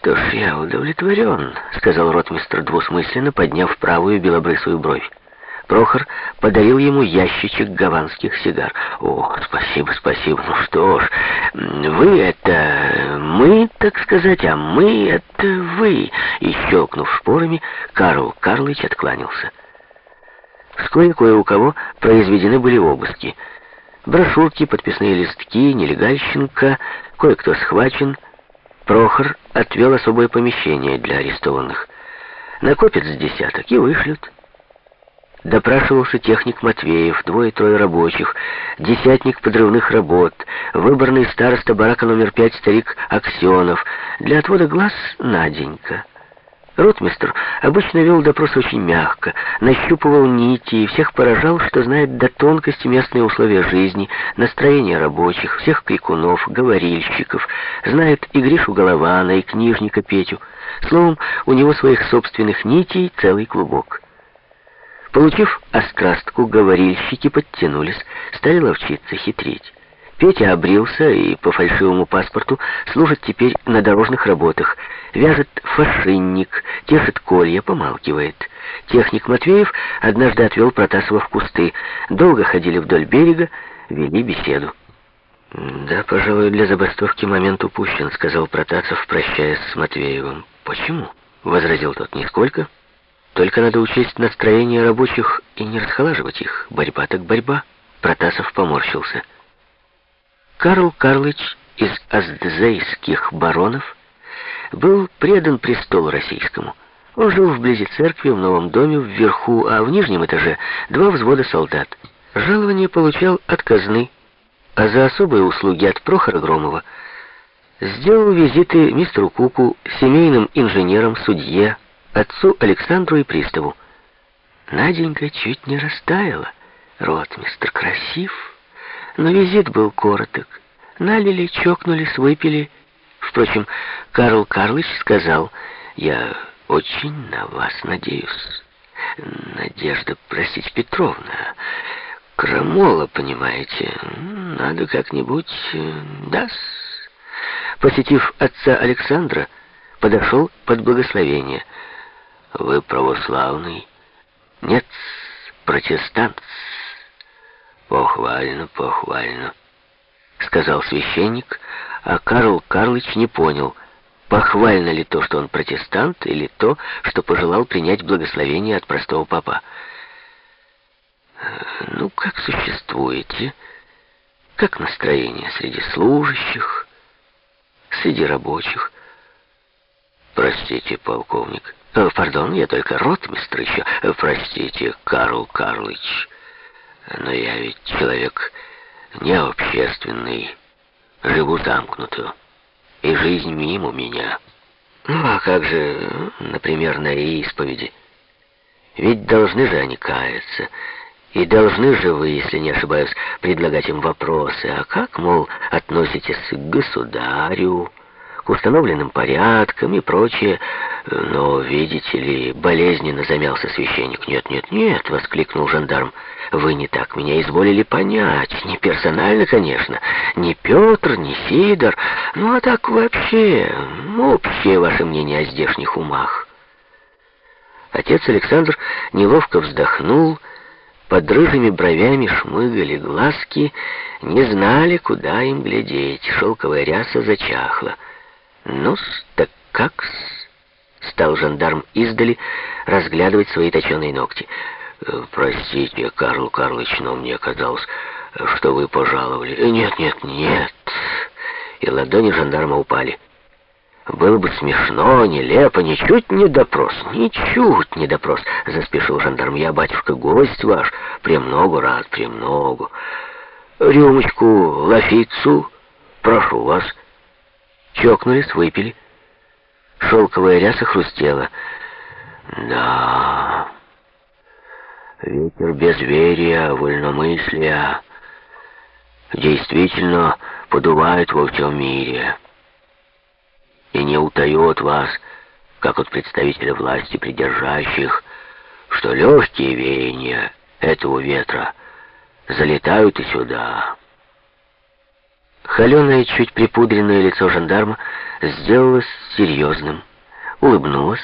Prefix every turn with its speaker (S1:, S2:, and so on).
S1: что ж, я удовлетворен», — сказал ротмистр двусмысленно, подняв правую белобрысую бровь. Прохор подарил ему ящичек гаванских сигар. «О, спасибо, спасибо. Ну что ж, вы это мы, так сказать, а мы это вы». И щелкнув шпорами, Карл Карлыч откланялся. Вскоре кое у кого произведены были обыски. Брошюрки, подписные листки, нелегальщинка, кое-кто схвачен. Прохор отвел особое помещение для арестованных. Накопят с десяток и вышлют. Допрашивался техник Матвеев, двое-трое рабочих, десятник подрывных работ, выборный староста барака номер пять старик Аксенов, для отвода глаз Наденька. Ротмистр обычно вел допрос очень мягко, нащупывал нити и всех поражал, что знает до тонкости местные условия жизни, настроение рабочих, всех крикунов, говорильщиков, знает и Гришу Голована, и книжника Петю. Словом, у него своих собственных нитей целый клубок. Получив острастку, говорильщики подтянулись, стали ловчиться, хитрить. Петя обрился и по фальшивому паспорту служит теперь на дорожных работах. Вяжет фашинник, тешит колья, помалкивает. Техник Матвеев однажды отвел Протасова в кусты. Долго ходили вдоль берега, вели беседу. «Да, пожалуй, для забастовки момент упущен», — сказал Протасов, прощаясь с Матвеевым. «Почему?» — возразил тот. «Нисколько». Только надо учесть настроение рабочих и не расхолаживать их. Борьба так борьба. Протасов поморщился. Карл Карлыч из аздзейских баронов был предан престолу российскому. Он жил вблизи церкви, в новом доме, вверху, а в нижнем этаже два взвода солдат. Жалование получал от казны, а за особые услуги от Прохора Громова сделал визиты мистеру Куку, семейным инженерам, судье, отцу Александру и приставу. Наденька чуть не растаяла. Ротмистр красив, но визит был короток. Налили, чокнулись, выпили. Впрочем, Карл Карлович сказал, «Я очень на вас надеюсь. Надежда, простите, Петровна, крамола, понимаете, надо как-нибудь даст». Посетив отца Александра, подошел под благословение – вы православный? Нет, протестант. Похвально, похвально, сказал священник, а Карл Карлыч не понял, похвально ли то, что он протестант, или то, что пожелал принять благословение от простого папа. Ну, как существуете? Как настроение среди служащих, среди рабочих? Простите, полковник, Э, пардон, я только ротмистр еще. Э, простите, Карл Карлыч. Но я ведь человек не общественный. Живу замкнуто. И жизнь мимо меня. Ну, а как же, например, на исповеди? Ведь должны же они каяться. И должны же вы, если не ошибаюсь, предлагать им вопросы. А как, мол, относитесь к государю, установленным порядкам и прочее? «Но, видите ли, болезненно замялся священник. Нет, нет, нет!» — воскликнул жандарм. «Вы не так меня изволили понять. Не персонально, конечно. Не Петр, не Сидор. Ну, а так вообще, общее ваше мнение о здешних умах». Отец Александр неловко вздохнул, под рыжими бровями шмыгали глазки, не знали, куда им глядеть. Шелковая ряса зачахла. «Ну-с, так как-с?» Стал жандарм издали разглядывать свои точеные ногти. «Э, «Простите, Карл Карлович, но мне казалось, что вы пожаловали». «Э, «Нет, нет, нет». И ладони жандарма упали. «Было бы смешно, нелепо, ничуть не допрос, ничуть не допрос», — заспешил жандарм. «Я, батюшка, гость ваш, премного рад, премного. Рюмочку, лафицу, прошу вас». Чокнулись, выпили. Шелковая ряса хрустела. Да, ветер безверия, вольномыслия действительно подувает во всем мире и не утает вас, как от представителя власти придержащих, что легкие веяния этого ветра залетают и сюда. Холеное, чуть припудренное лицо жандарма сделалось серьезным, улыбнулось,